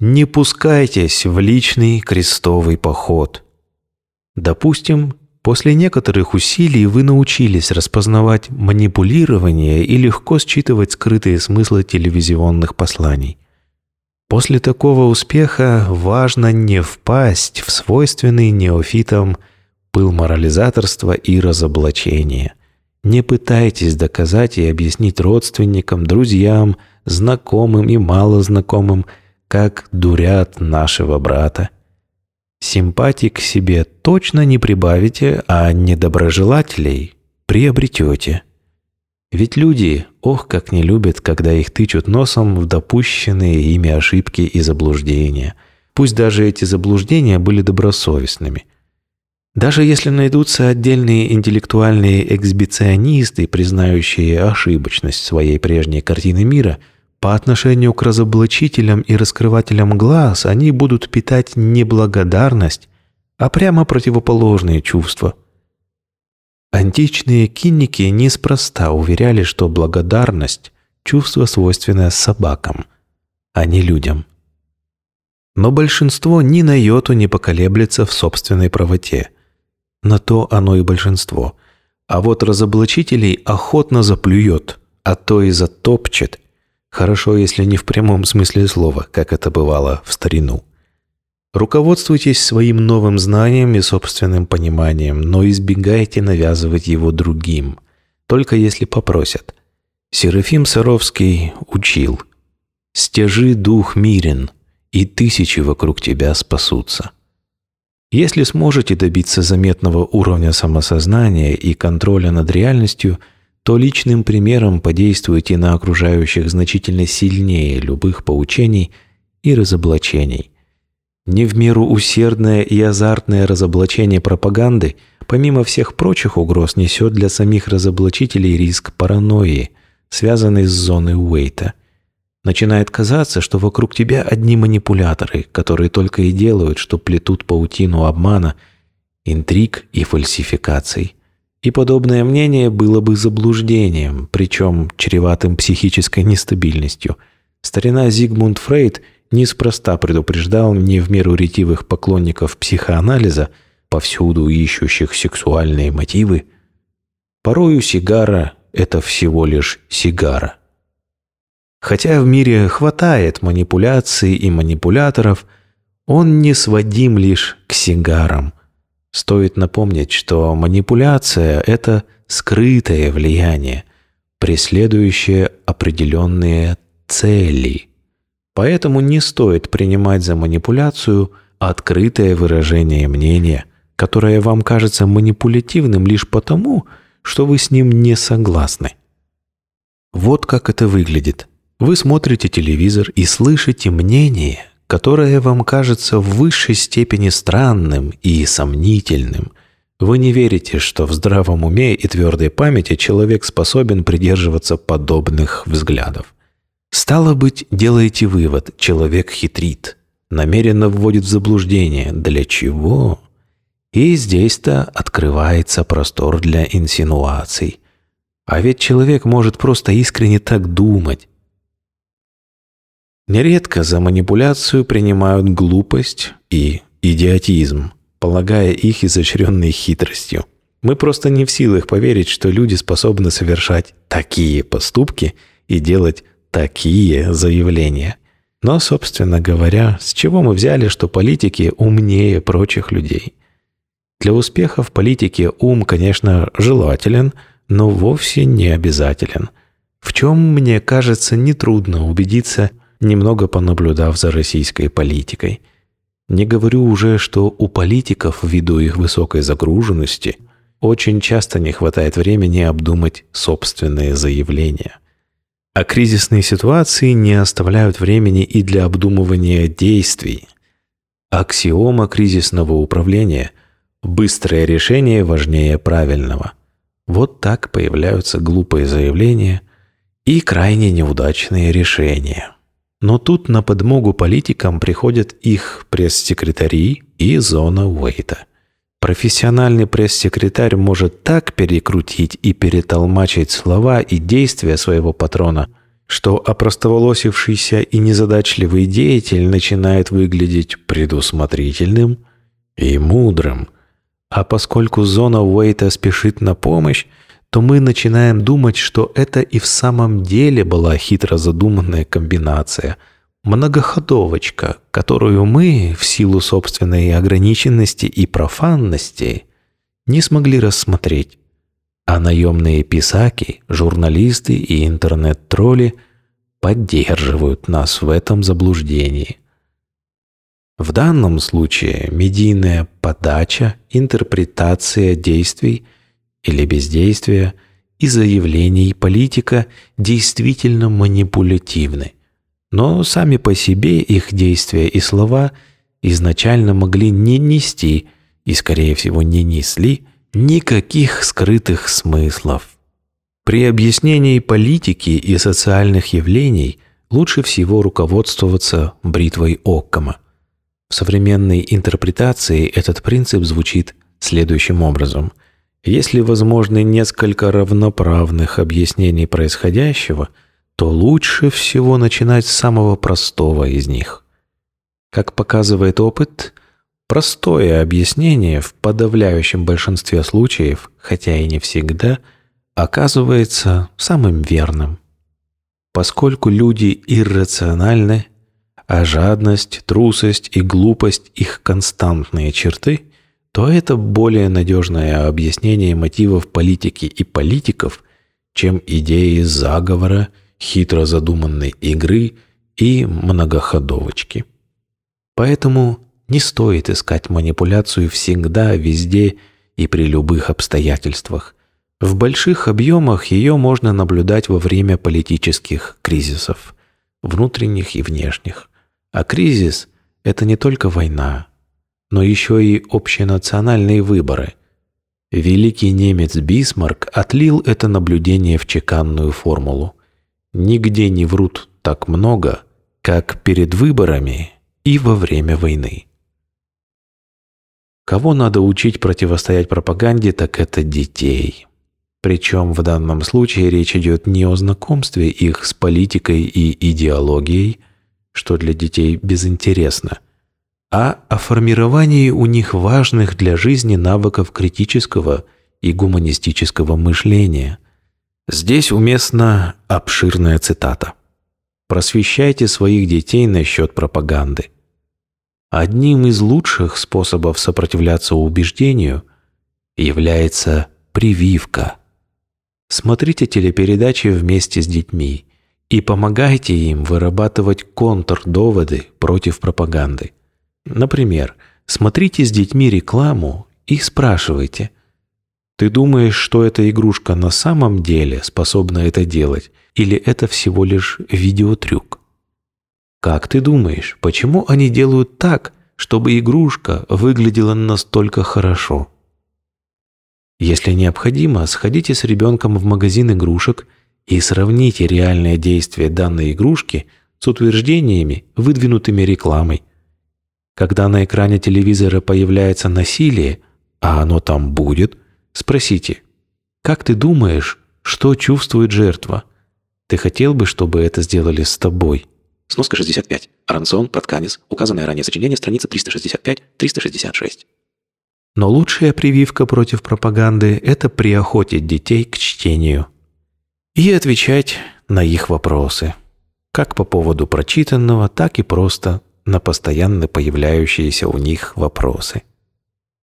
Не пускайтесь в личный крестовый поход. Допустим, после некоторых усилий вы научились распознавать манипулирование и легко считывать скрытые смыслы телевизионных посланий. После такого успеха важно не впасть в свойственный неофитам пыл морализаторства и разоблачения. Не пытайтесь доказать и объяснить родственникам, друзьям, знакомым и малознакомым, как дурят нашего брата. Симпатий к себе точно не прибавите, а недоброжелателей приобретете. Ведь люди, ох, как не любят, когда их тычут носом в допущенные ими ошибки и заблуждения. Пусть даже эти заблуждения были добросовестными. Даже если найдутся отдельные интеллектуальные эксбиционисты, признающие ошибочность своей прежней картины мира, по отношению к разоблачителям и раскрывателям глаз они будут питать не благодарность, а прямо противоположные чувства. Античные кинники неспроста уверяли, что благодарность – чувство, свойственное собакам, а не людям. Но большинство ни на йоту не поколеблется в собственной правоте – на то оно и большинство. А вот разоблачителей охотно заплюет, а то и затопчет. Хорошо, если не в прямом смысле слова, как это бывало в старину. Руководствуйтесь своим новым знанием и собственным пониманием, но избегайте навязывать его другим, только если попросят. Серафим Саровский учил «Стяжи дух мирен, и тысячи вокруг тебя спасутся». Если сможете добиться заметного уровня самосознания и контроля над реальностью, то личным примером подействуйте на окружающих значительно сильнее любых поучений и разоблачений. Не в меру усердное и азартное разоблачение пропаганды, помимо всех прочих угроз, несет для самих разоблачителей риск паранойи, связанный с зоной Уэйта – Начинает казаться, что вокруг тебя одни манипуляторы, которые только и делают, что плетут паутину обмана, интриг и фальсификаций. И подобное мнение было бы заблуждением, причем чреватым психической нестабильностью. Старина Зигмунд Фрейд неспроста предупреждал не в меру ретивых поклонников психоанализа, повсюду ищущих сексуальные мотивы. Порою сигара – это всего лишь сигара. Хотя в мире хватает манипуляций и манипуляторов, он не сводим лишь к сигарам. Стоит напомнить, что манипуляция – это скрытое влияние, преследующее определенные цели. Поэтому не стоит принимать за манипуляцию открытое выражение мнения, которое вам кажется манипулятивным лишь потому, что вы с ним не согласны. Вот как это выглядит. Вы смотрите телевизор и слышите мнение, которое вам кажется в высшей степени странным и сомнительным. Вы не верите, что в здравом уме и твердой памяти человек способен придерживаться подобных взглядов. Стало быть, делаете вывод, человек хитрит, намеренно вводит в заблуждение. Для чего? И здесь-то открывается простор для инсинуаций. А ведь человек может просто искренне так думать, Нередко за манипуляцию принимают глупость и идиотизм, полагая их изощренной хитростью. Мы просто не в силах поверить, что люди способны совершать такие поступки и делать такие заявления. Но, собственно говоря, с чего мы взяли, что политики умнее прочих людей? Для успеха в политике ум, конечно, желателен, но вовсе не обязателен. В чем, мне кажется, нетрудно убедиться немного понаблюдав за российской политикой. Не говорю уже, что у политиков, ввиду их высокой загруженности, очень часто не хватает времени обдумать собственные заявления. А кризисные ситуации не оставляют времени и для обдумывания действий. Аксиома кризисного управления – быстрое решение важнее правильного. Вот так появляются глупые заявления и крайне неудачные решения. Но тут на подмогу политикам приходят их пресс-секретари и зона Уэйта. Профессиональный пресс-секретарь может так перекрутить и перетолмачить слова и действия своего патрона, что опростоволосившийся и незадачливый деятель начинает выглядеть предусмотрительным и мудрым. А поскольку зона Уэйта спешит на помощь, то мы начинаем думать, что это и в самом деле была хитро задуманная комбинация, многоходовочка, которую мы, в силу собственной ограниченности и профанности, не смогли рассмотреть. А наемные писаки, журналисты и интернет-тролли поддерживают нас в этом заблуждении. В данном случае медийная подача, интерпретация действий – или бездействия и заявлений политика действительно манипулятивны. Но сами по себе их действия и слова изначально могли не нести и, скорее всего, не несли никаких скрытых смыслов. При объяснении политики и социальных явлений лучше всего руководствоваться бритвой Оккама. В современной интерпретации этот принцип звучит следующим образом – если возможны несколько равноправных объяснений происходящего, то лучше всего начинать с самого простого из них. Как показывает опыт, простое объяснение в подавляющем большинстве случаев, хотя и не всегда, оказывается самым верным. Поскольку люди иррациональны, а жадность, трусость и глупость – их константные черты – то это более надежное объяснение мотивов политики и политиков, чем идеи заговора, хитро задуманной игры и многоходовочки. Поэтому не стоит искать манипуляцию всегда, везде и при любых обстоятельствах. В больших объемах ее можно наблюдать во время политических кризисов, внутренних и внешних. А кризис – это не только война, но еще и общенациональные выборы. Великий немец Бисмарк отлил это наблюдение в чеканную формулу. Нигде не врут так много, как перед выборами и во время войны. Кого надо учить противостоять пропаганде, так это детей. Причем в данном случае речь идет не о знакомстве их с политикой и идеологией, что для детей безинтересно – а о формировании у них важных для жизни навыков критического и гуманистического мышления. Здесь уместна обширная цитата. «Просвещайте своих детей насчет пропаганды. Одним из лучших способов сопротивляться убеждению является прививка. Смотрите телепередачи вместе с детьми и помогайте им вырабатывать контрдоводы против пропаганды. Например, смотрите с детьми рекламу и спрашивайте, «Ты думаешь, что эта игрушка на самом деле способна это делать, или это всего лишь видеотрюк?» Как ты думаешь, почему они делают так, чтобы игрушка выглядела настолько хорошо? Если необходимо, сходите с ребенком в магазин игрушек и сравните реальное действие данной игрушки с утверждениями, выдвинутыми рекламой. Когда на экране телевизора появляется насилие, а оно там будет, спросите, как ты думаешь, что чувствует жертва? Ты хотел бы, чтобы это сделали с тобой? Сноска 65. Арансон, Протканец. Указанное ранее сочинение, страница 365-366. Но лучшая прививка против пропаганды – это приохотить детей к чтению. И отвечать на их вопросы. Как по поводу прочитанного, так и просто на постоянно появляющиеся у них вопросы –